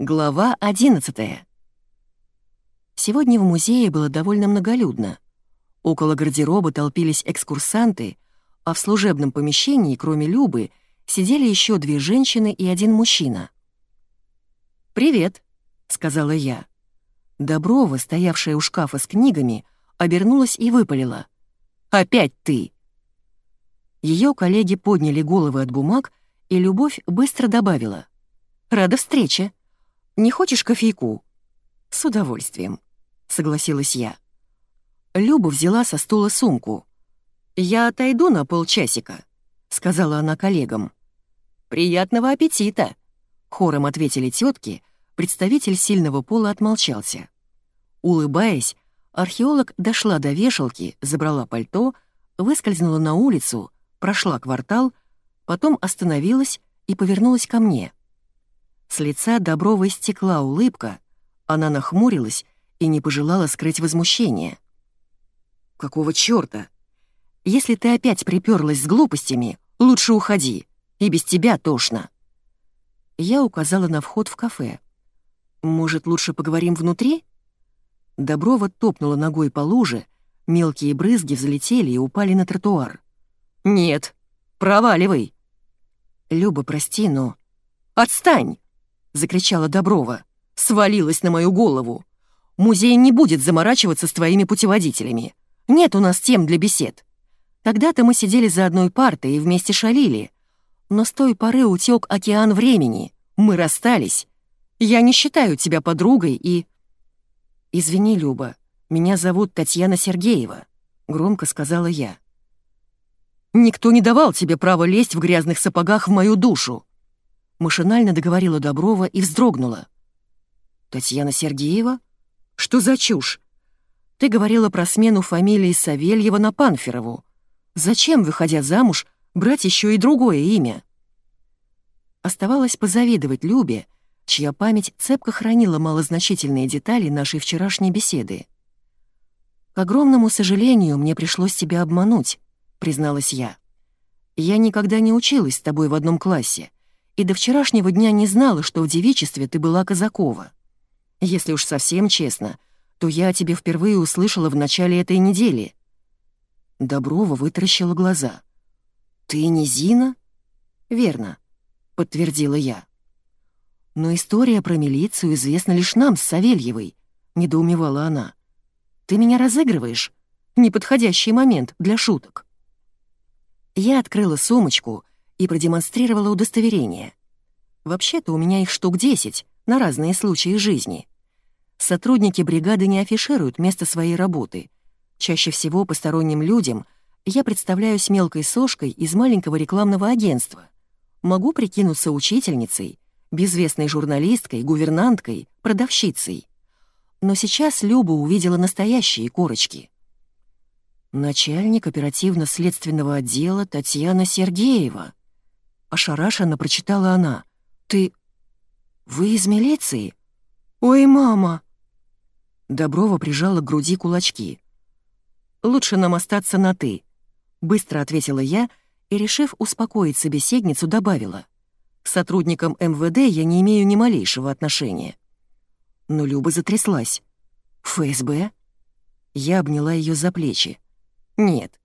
Глава 11 Сегодня в музее было довольно многолюдно. Около гардероба толпились экскурсанты, а в служебном помещении, кроме Любы, сидели еще две женщины и один мужчина. «Привет», — сказала я. Доброва, стоявшая у шкафа с книгами, обернулась и выпалила. «Опять ты!» Ее коллеги подняли головы от бумаг, и Любовь быстро добавила. «Рада встрече!» Не хочешь кофейку?» «С удовольствием», — согласилась я. Люба взяла со стула сумку. «Я отойду на полчасика», — сказала она коллегам. «Приятного аппетита!» — хором ответили тетки, представитель сильного пола отмолчался. Улыбаясь, археолог дошла до вешалки, забрала пальто, выскользнула на улицу, прошла квартал, потом остановилась и повернулась ко мне. С лица Добровой стекла улыбка, она нахмурилась и не пожелала скрыть возмущение. «Какого чёрта? Если ты опять приперлась с глупостями, лучше уходи, и без тебя тошно». Я указала на вход в кафе. «Может, лучше поговорим внутри?» Доброва топнула ногой по луже, мелкие брызги взлетели и упали на тротуар. «Нет, проваливай!» «Люба, прости, но...» «Отстань!» — закричала Доброва. «Свалилась на мою голову! Музей не будет заморачиваться с твоими путеводителями. Нет у нас тем для бесед. Когда-то мы сидели за одной партой и вместе шалили. Но с той поры утек океан времени. Мы расстались. Я не считаю тебя подругой и...» «Извини, Люба, меня зовут Татьяна Сергеева», — громко сказала я. «Никто не давал тебе права лезть в грязных сапогах в мою душу», Машинально договорила Доброва и вздрогнула. «Татьяна Сергеева? Что за чушь? Ты говорила про смену фамилии Савельева на Панферову. Зачем, выходя замуж, брать еще и другое имя?» Оставалось позавидовать Любе, чья память цепко хранила малозначительные детали нашей вчерашней беседы. «К огромному сожалению, мне пришлось тебя обмануть», — призналась я. «Я никогда не училась с тобой в одном классе и до вчерашнего дня не знала, что в девичестве ты была Казакова. Если уж совсем честно, то я о тебе впервые услышала в начале этой недели». Доброва вытаращила глаза. «Ты не Зина?» «Верно», — подтвердила я. «Но история про милицию известна лишь нам с Савельевой», — недоумевала она. «Ты меня разыгрываешь? Неподходящий момент для шуток». Я открыла сумочку и продемонстрировала удостоверение. Вообще-то у меня их штук 10 на разные случаи жизни. Сотрудники бригады не афишируют место своей работы. Чаще всего посторонним людям я представляюсь мелкой сошкой из маленького рекламного агентства. Могу прикинуться учительницей, безвестной журналисткой, гувернанткой, продавщицей. Но сейчас Люба увидела настоящие корочки. Начальник оперативно-следственного отдела Татьяна Сергеева — Ошарашенно прочитала она. «Ты... вы из милиции? Ой, мама!» Доброва прижала к груди кулачки. «Лучше нам остаться на «ты», — быстро ответила я и, решив успокоить собеседницу, добавила. «К сотрудникам МВД я не имею ни малейшего отношения». Но Люба затряслась. «ФСБ?» Я обняла ее за плечи. «Нет,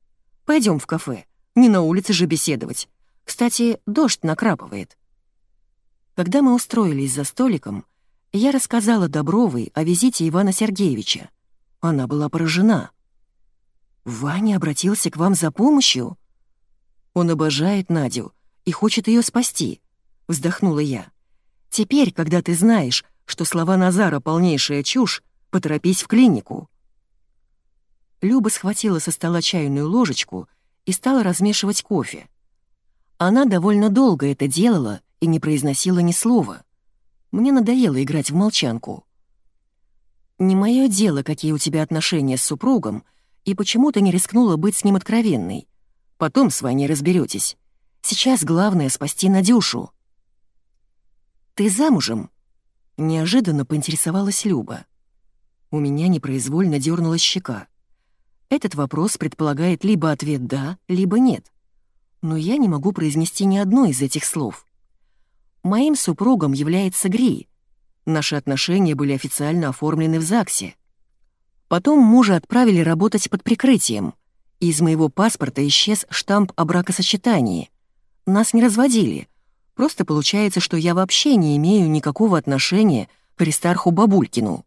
пойдем в кафе, не на улице же беседовать. Кстати, дождь накрапывает. Когда мы устроились за столиком, я рассказала Добровой о визите Ивана Сергеевича. Она была поражена. «Ваня обратился к вам за помощью?» «Он обожает Надю и хочет ее спасти», — вздохнула я. «Теперь, когда ты знаешь, что слова Назара — полнейшая чушь, поторопись в клинику». Люба схватила со стола чайную ложечку и стала размешивать кофе. Она довольно долго это делала и не произносила ни слова. Мне надоело играть в молчанку. «Не мое дело, какие у тебя отношения с супругом, и почему ты не рискнула быть с ним откровенной. Потом с вами разберетесь. Сейчас главное — спасти Надюшу». «Ты замужем?» — неожиданно поинтересовалась Люба. У меня непроизвольно дернулась щека. Этот вопрос предполагает либо ответ «да», либо «нет» но я не могу произнести ни одно из этих слов. Моим супругом является Гри, Наши отношения были официально оформлены в ЗАГСе. Потом мужа отправили работать под прикрытием. Из моего паспорта исчез штамп о бракосочетании. Нас не разводили. Просто получается, что я вообще не имею никакого отношения к Аристарху Бабулькину.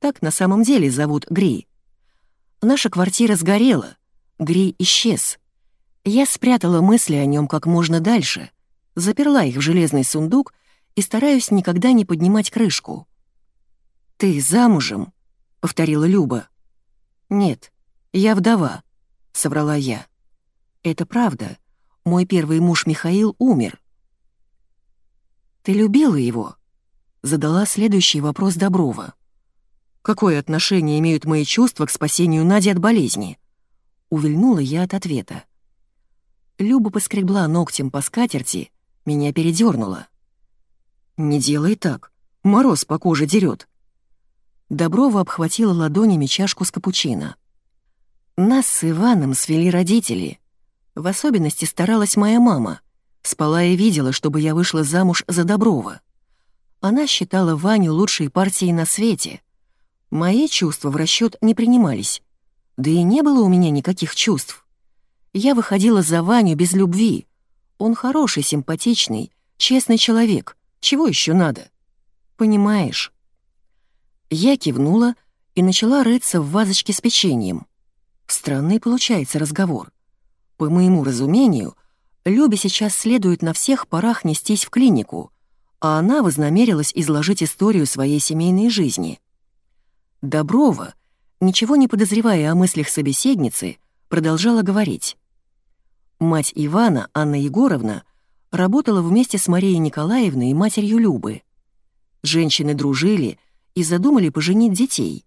Так на самом деле зовут Гри. Наша квартира сгорела. Гри исчез. Я спрятала мысли о нем как можно дальше, заперла их в железный сундук и стараюсь никогда не поднимать крышку. «Ты замужем?» — повторила Люба. «Нет, я вдова», — соврала я. «Это правда. Мой первый муж Михаил умер». «Ты любила его?» — задала следующий вопрос Доброва. «Какое отношение имеют мои чувства к спасению Нади от болезни?» Увильнула я от ответа. Люба поскребла ногтем по скатерти, меня передернула. «Не делай так, мороз по коже дерет. Доброва обхватила ладонями чашку с капучино. Нас с Иваном свели родители. В особенности старалась моя мама. Спала и видела, чтобы я вышла замуж за Доброва. Она считала Ваню лучшей партией на свете. Мои чувства в расчет не принимались. Да и не было у меня никаких чувств. Я выходила за Ваню без любви. Он хороший, симпатичный, честный человек. Чего еще надо? Понимаешь? Я кивнула и начала рыться в вазочке с печеньем. Странный получается разговор. По моему разумению, Любе сейчас следует на всех парах нестись в клинику, а она вознамерилась изложить историю своей семейной жизни. Доброва, ничего не подозревая о мыслях собеседницы, продолжала говорить. Мать Ивана, Анна Егоровна, работала вместе с Марией Николаевной и матерью Любы. Женщины дружили и задумали поженить детей.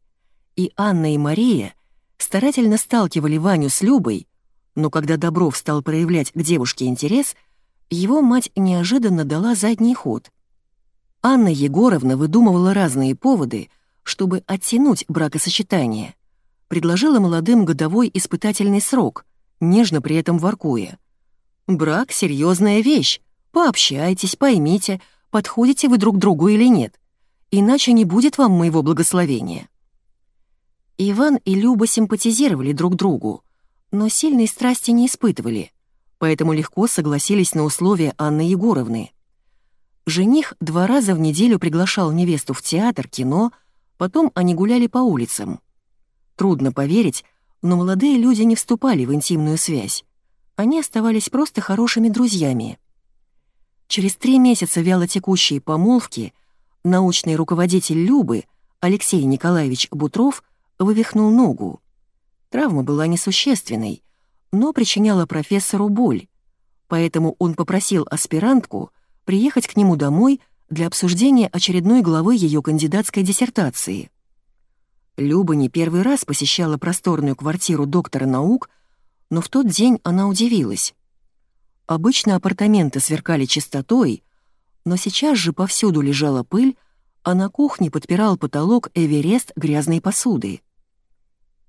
И Анна и Мария старательно сталкивали Ваню с Любой, но когда Добров стал проявлять к девушке интерес, его мать неожиданно дала задний ход. Анна Егоровна выдумывала разные поводы, чтобы оттянуть бракосочетание. Предложила молодым годовой испытательный срок — нежно при этом воркуя. «Брак — серьезная вещь. Пообщайтесь, поймите, подходите вы друг другу или нет. Иначе не будет вам моего благословения». Иван и Люба симпатизировали друг другу, но сильной страсти не испытывали, поэтому легко согласились на условия Анны Егоровны. Жених два раза в неделю приглашал невесту в театр, кино, потом они гуляли по улицам. Трудно поверить, но молодые люди не вступали в интимную связь. Они оставались просто хорошими друзьями. Через три месяца вялотекущей помолвки научный руководитель Любы Алексей Николаевич Бутров вывихнул ногу. Травма была несущественной, но причиняла профессору боль, поэтому он попросил аспирантку приехать к нему домой для обсуждения очередной главы ее кандидатской диссертации. Люба не первый раз посещала просторную квартиру доктора наук, но в тот день она удивилась. Обычно апартаменты сверкали чистотой, но сейчас же повсюду лежала пыль, а на кухне подпирал потолок Эверест грязной посуды.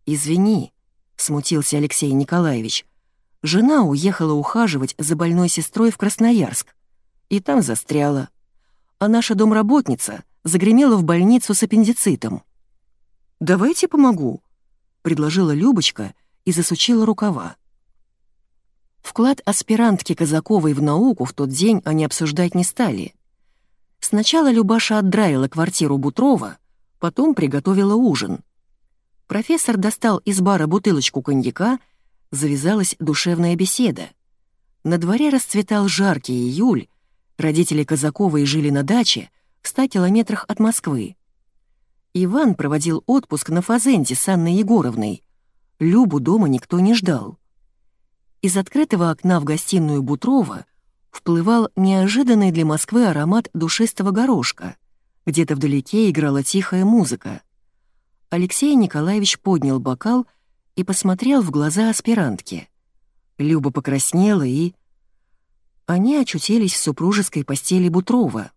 «Извини», — смутился Алексей Николаевич, «жена уехала ухаживать за больной сестрой в Красноярск, и там застряла, а наша домработница загремела в больницу с аппендицитом. «Давайте помогу», — предложила Любочка и засучила рукава. Вклад аспирантки Казаковой в науку в тот день они обсуждать не стали. Сначала Любаша отдраила квартиру Бутрова, потом приготовила ужин. Профессор достал из бара бутылочку коньяка, завязалась душевная беседа. На дворе расцветал жаркий июль, родители Казаковой жили на даче в ста километрах от Москвы. Иван проводил отпуск на Фазенте с Анной Егоровной. Любу дома никто не ждал. Из открытого окна в гостиную Бутрова вплывал неожиданный для Москвы аромат душистого горошка. Где-то вдалеке играла тихая музыка. Алексей Николаевич поднял бокал и посмотрел в глаза аспирантки. Люба покраснела и... Они очутились в супружеской постели Бутрова.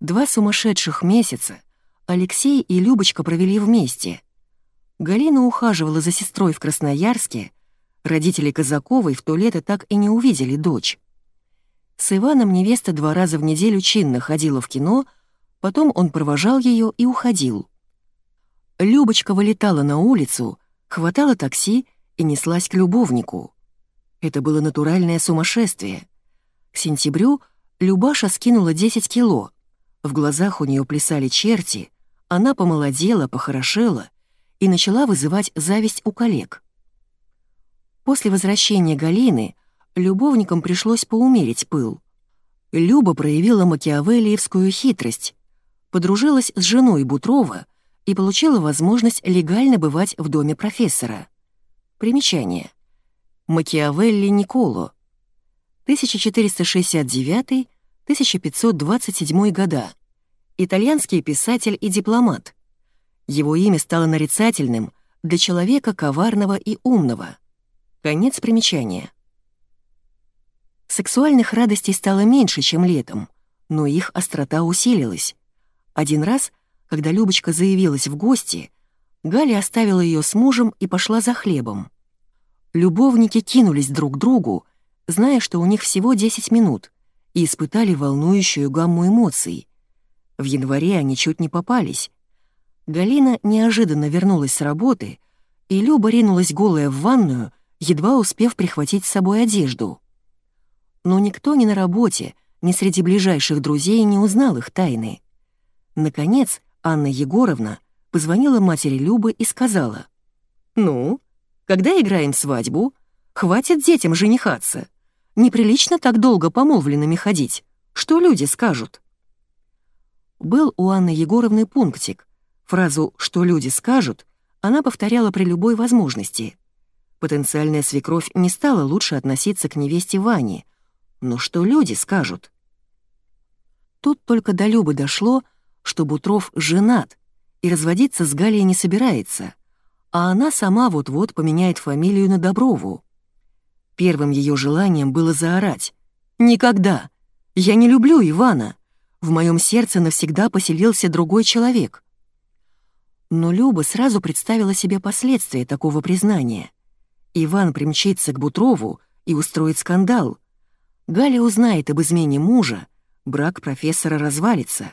Два сумасшедших месяца Алексей и Любочка провели вместе. Галина ухаживала за сестрой в Красноярске, родители Казаковой в то лето так и не увидели дочь. С Иваном невеста два раза в неделю чинно ходила в кино, Потом он провожал ее и уходил. Любочка вылетала на улицу, хватала такси и неслась к любовнику. Это было натуральное сумасшествие. К сентябрю Любаша скинула 10 кило. В глазах у нее плясали черти, она помолодела, похорошела и начала вызывать зависть у коллег. После возвращения Галины любовникам пришлось поумерить пыл. Люба проявила макиавеллиевскую хитрость, подружилась с женой Бутрова и получила возможность легально бывать в доме профессора. Примечание. Макиавелли Николо. 1469-1527 года. Итальянский писатель и дипломат. Его имя стало нарицательным для человека коварного и умного. Конец примечания. Сексуальных радостей стало меньше, чем летом, но их острота усилилась. Один раз, когда Любочка заявилась в гости, Галя оставила ее с мужем и пошла за хлебом. Любовники кинулись друг к другу, зная, что у них всего 10 минут, и испытали волнующую гамму эмоций. В январе они чуть не попались. Галина неожиданно вернулась с работы, и Люба ринулась голая в ванную, едва успев прихватить с собой одежду но никто ни на работе, ни среди ближайших друзей не узнал их тайны. Наконец, Анна Егоровна позвонила матери Любы и сказала, «Ну, когда играем свадьбу, хватит детям женихаться. Неприлично так долго помолвленными ходить. Что люди скажут?» Был у Анны Егоровны пунктик. Фразу «что люди скажут» она повторяла при любой возможности. Потенциальная свекровь не стала лучше относиться к невесте Вани, но что люди скажут? Тут только до Любы дошло, что Бутров женат и разводиться с Галией не собирается, а она сама вот-вот поменяет фамилию на Доброву. Первым ее желанием было заорать. «Никогда! Я не люблю Ивана! В моем сердце навсегда поселился другой человек!» Но Люба сразу представила себе последствия такого признания. Иван примчится к Бутрову и устроит скандал — Галя узнает об измене мужа, брак профессора развалится.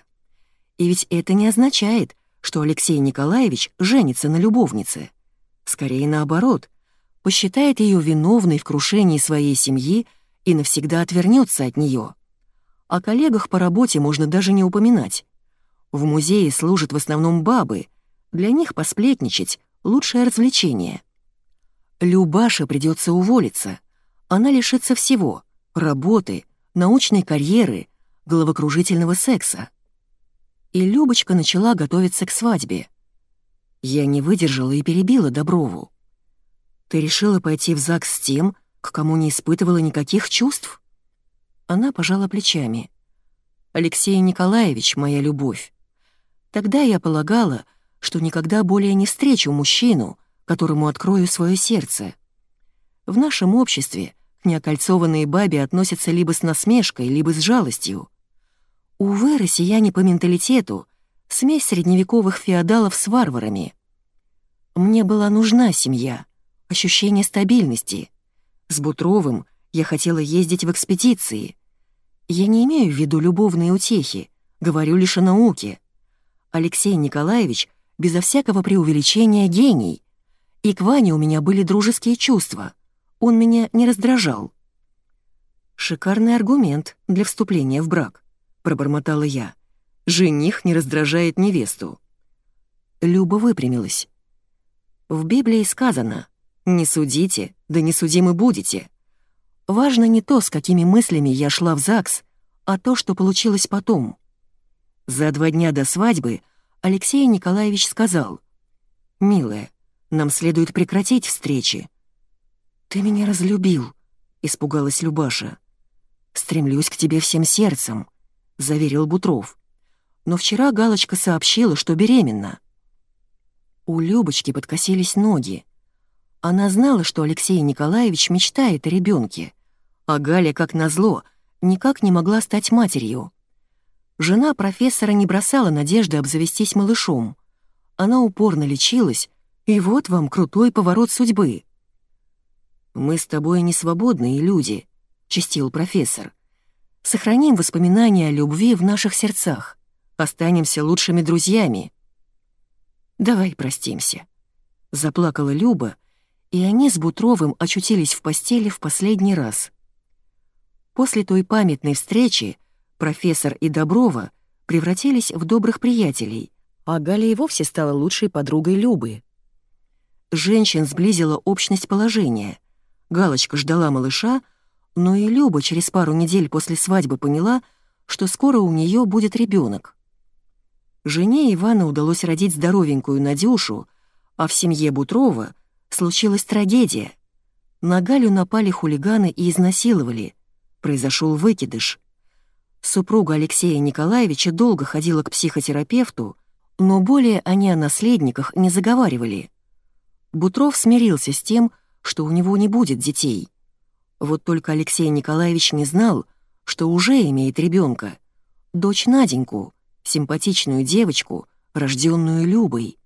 И ведь это не означает, что Алексей Николаевич женится на любовнице. Скорее наоборот, посчитает ее виновной в крушении своей семьи и навсегда отвернется от нее. О коллегах по работе можно даже не упоминать. В музее служат в основном бабы, для них посплетничать — лучшее развлечение. Любаше придется уволиться, она лишится всего — работы, научной карьеры, головокружительного секса. И Любочка начала готовиться к свадьбе. Я не выдержала и перебила Доброву. «Ты решила пойти в ЗАГС с тем, к кому не испытывала никаких чувств?» Она пожала плечами. «Алексей Николаевич, моя любовь. Тогда я полагала, что никогда более не встречу мужчину, которому открою свое сердце. В нашем обществе к неокольцованной бабе относятся либо с насмешкой, либо с жалостью. Увы, россияне по менталитету — смесь средневековых феодалов с варварами. Мне была нужна семья, ощущение стабильности. С Бутровым я хотела ездить в экспедиции. Я не имею в виду любовные утехи, говорю лишь о науке. Алексей Николаевич безо всякого преувеличения гений. И к Ване у меня были дружеские чувства — он меня не раздражал. «Шикарный аргумент для вступления в брак», — пробормотала я. «Жених не раздражает невесту». Люба выпрямилась. В Библии сказано «Не судите, да не судимы будете». Важно не то, с какими мыслями я шла в ЗАГС, а то, что получилось потом. За два дня до свадьбы Алексей Николаевич сказал, «Милая, нам следует прекратить встречи. «Ты меня разлюбил», — испугалась Любаша. «Стремлюсь к тебе всем сердцем», — заверил Бутров. «Но вчера Галочка сообщила, что беременна». У Любочки подкосились ноги. Она знала, что Алексей Николаевич мечтает о ребенке, а Галя, как назло, никак не могла стать матерью. Жена профессора не бросала надежды обзавестись малышом. Она упорно лечилась, и вот вам крутой поворот судьбы. «Мы с тобой не свободные люди», — чистил профессор. «Сохраним воспоминания о любви в наших сердцах. останемся лучшими друзьями». «Давай простимся», — заплакала Люба, и они с Бутровым очутились в постели в последний раз. После той памятной встречи профессор и Доброва превратились в добрых приятелей, а Галя и вовсе стала лучшей подругой Любы. Женщин сблизила общность положения. Галочка ждала малыша, но и Люба через пару недель после свадьбы поняла, что скоро у нее будет ребенок. Жене Ивана удалось родить здоровенькую Надюшу, а в семье Бутрова случилась трагедия. На Галю напали хулиганы и изнасиловали. Произошел выкидыш. Супруга Алексея Николаевича долго ходила к психотерапевту, но более они о наследниках не заговаривали. Бутров смирился с тем, что у него не будет детей. Вот только Алексей Николаевич не знал, что уже имеет ребенка, дочь Наденьку, симпатичную девочку, рожденную Любой.